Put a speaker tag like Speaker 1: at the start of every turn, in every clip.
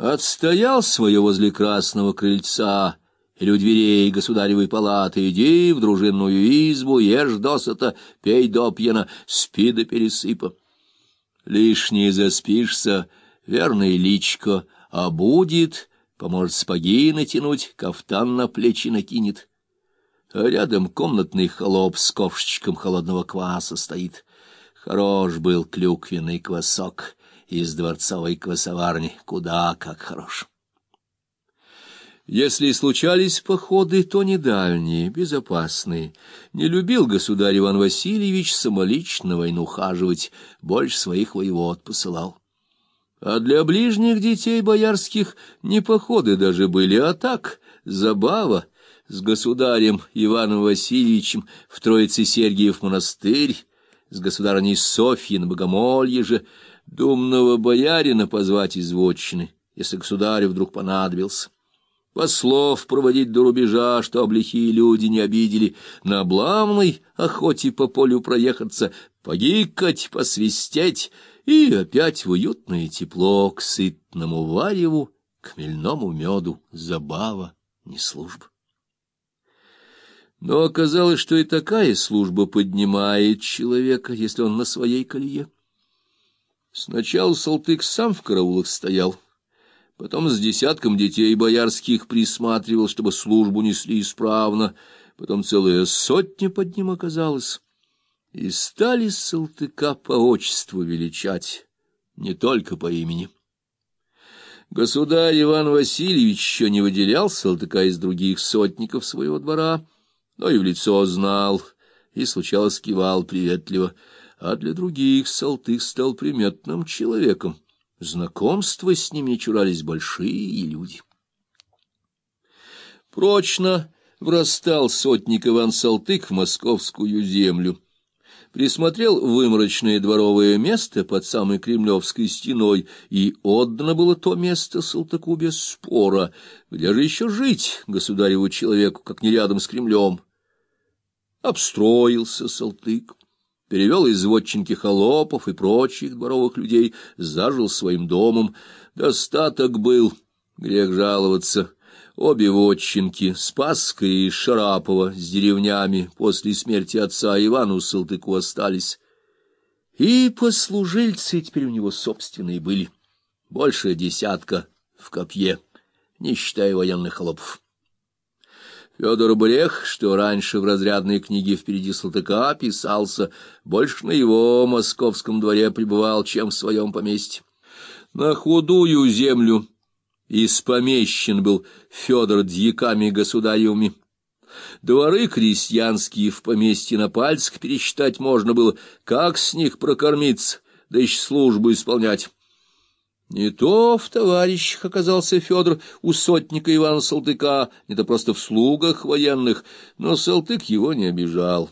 Speaker 1: Отстоял свое возле красного крыльца или у дверей государевой палаты, иди в дружинную избу, ешь досыта, пей допьяно, спи до пересыпа. Лишнее заспишься, верный личко, а будет, поможет спаги натянуть, кафтан на плечи накинет. А рядом комнатный холоп с ковшечком холодного кваса стоит. Хорош был клюквенный квасок из дворцовой квасоварни, куда как хорош. Если случались походы, то не дальние, безопасные. Не любил государь Иван Васильевич самолично войну хаживать, больше своих воевод посылал. А для ближних детей боярских не походы даже были, а так, забава, с государем Иваном Васильевичем в Троице Сергиев монастырь, с государыней Софьей на Богомолье же, думного боярина позвать из вотчины, если государю вдруг понадобился послов проводить до рубежа, что облихие люди не обидели, на облавной охоте по полю проехаться, погикать, посвистеть и опять в уютное тепло к сытному вареву, к хмельному меду, забава, не служба. Но оказалось, что и такая служба поднимает человека, если он на своей колее. Сначала Салтык сам в караулах стоял, Потом с десятком детей боярских присматривал, чтобы службу несли исправно. Потом целая сотня под ним оказалась. И стали Салтыка по отчеству величать, не только по имени. Государь Иван Васильевич еще не выделял Салтыка из других сотников своего двора, но и в лицо знал, и случалось кивал приветливо, а для других Салтык стал приметным человеком Знакомства с ними чурались большие люди. Прочно врастал сотник Иван Салтык в московскую землю. Присмотрел выморочное дворовое место под самой Кремлевской стеной, и отдано было то место Салтыку без спора. Где же еще жить государеву человеку, как не рядом с Кремлем? Обстроился Салтык перевел из вотчинки холопов и прочих дворовых людей, зажил своим домом. Достаток был, грех жаловаться. Обе вотчинки, Спасская и Шарапова, с деревнями после смерти отца Ивану Салтыку остались. И послужильцы теперь у него собственные были, больше десятка в копье, не считая военных холопов. Федор Брех, что раньше в разрядной книге «Впереди Салтыка» писался, больше на его московском дворе пребывал, чем в своем поместье. На худую землю из помещен был Федор дьяками государевыми. Дворы крестьянские в поместье на пальцах пересчитать можно было, как с них прокормиться, да еще службу исполнять. Не то в товарищах оказался Федор у сотника Ивана Салтыка, не то просто в слугах военных, но Салтык его не обижал.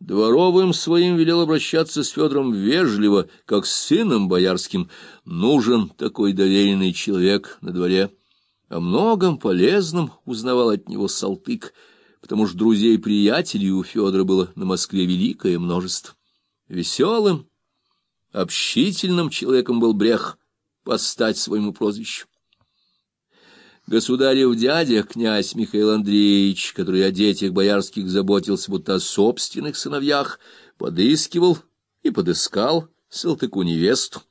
Speaker 1: Дворовым своим велел обращаться с Федором вежливо, как с сыном боярским. Нужен такой доверенный человек на дворе. О многом полезном узнавал от него Салтык, потому что друзей-приятелей у Федора было на Москве великое множество. Веселым, общительным человеком был Брех — постать своему прозвищу. Государев дядя, князь Михаил Андреевич, который о детях боярских заботился, будто о собственных сыновьях, подыскивал и подыскал Салтыку невесту.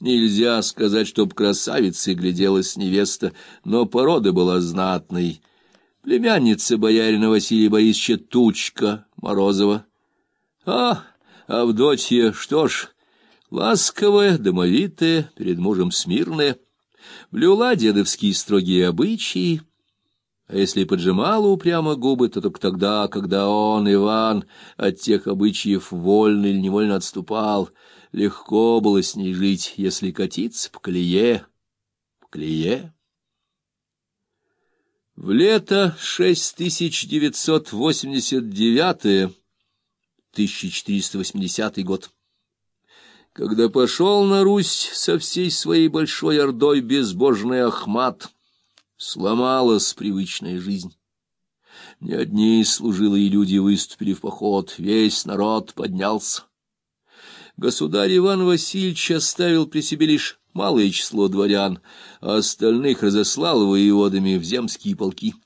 Speaker 1: Нельзя сказать, чтоб красавицей гляделась невеста, но порода была знатной. Племянница боярина Василия Борисовича Тучка Морозова. А, Авдотья, что ж, Ласковая, домовитая, перед мужем смирная, блюла дедовские строгие обычаи, а если поджимала упрямо губы, то только тогда, когда он, Иван, от тех обычаев вольно или невольно отступал. Легко было с ней жить, если катиться по колее, по колее. В лето 6989 1480 год когда пошел на Русь со всей своей большой ордой безбожный Ахмат, сломалась привычная жизнь. Не одни служилые люди выступили в поход, весь народ поднялся. Государь Иван Васильевич оставил при себе лишь малое число дворян, а остальных разослал воеводами в земские полки.